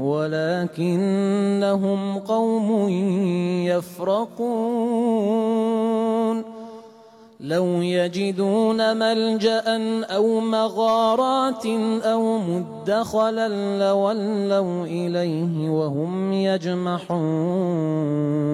ولكنهم قوم يفرقون. لو يجدون ملجأ أو مغارات أو مدخلا لولوا إليه وهم يجمحون.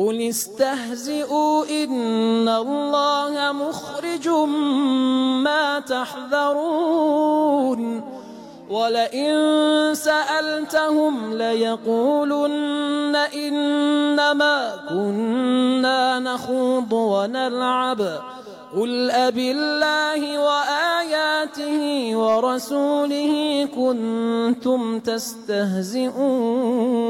قل استهزئوا إن الله مخرج ما تحذرون. ولئن سألتهم ليقولن إنما كنا نخوض ونلعب. قل أبالله وآياته ورسوله كنتم تستهزئون.